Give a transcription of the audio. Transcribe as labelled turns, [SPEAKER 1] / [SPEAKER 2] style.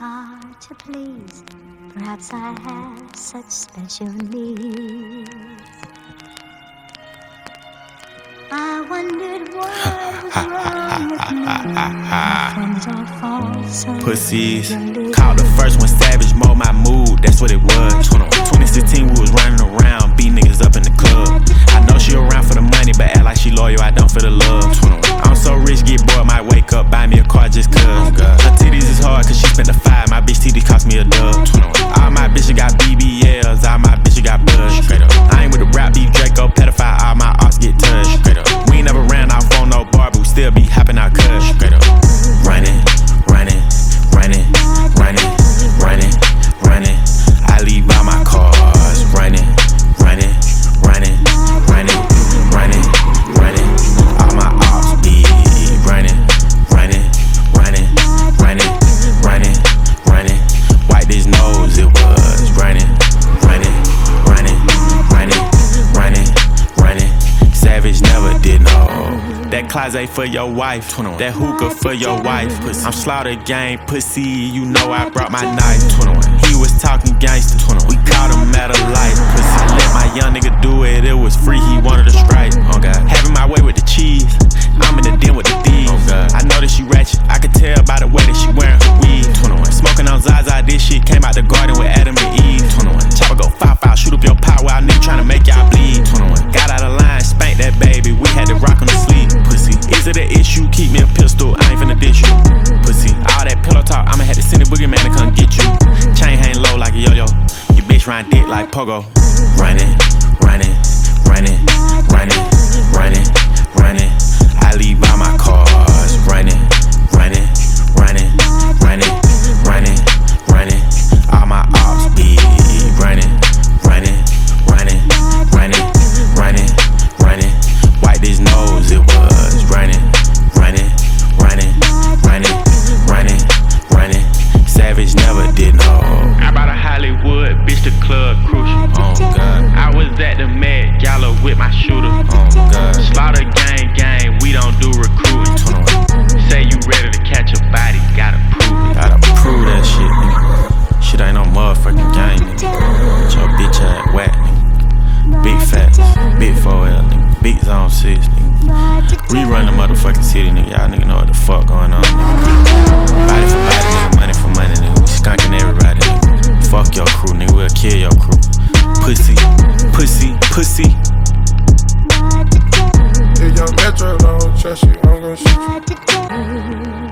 [SPEAKER 1] hard to please. Perhaps I have such special needs. I wondered what was wrong with me. Friends all fall
[SPEAKER 2] Pussies. Called the first closet for your wife, that hookah for your wife. I'm slaughter gang pussy, you know I brought my knife. He was talking gangster, we caught him at a light. Pussy, I let my young nigga do it, it was free, he wanted a strike. Oh God, having my way with the cheese, I'm in the den with the thieves. Oh God. I know that she ratchet, I could tell by the way that she wearing her weave. Smoking on Zaza, this shit came out the garden dick like pogo. Running, Savage never did no. I bought a Hollywood, bitch, the club crucial. Oh God. I was at the Met Gala with my shooter. Oh God. Slaughter gang, gang, we don't do recruiting. Say you ready to catch a body, gotta prove it. Gotta prove that shit, nigga. Shit ain't no motherfucking game, nigga. Get your bitch ass whack, nigga. Big facts, big 4L, nigga. Big zone 6, nigga. Rerun the motherfucking city, nigga. Y'all nigga know what the fuck going on,
[SPEAKER 3] If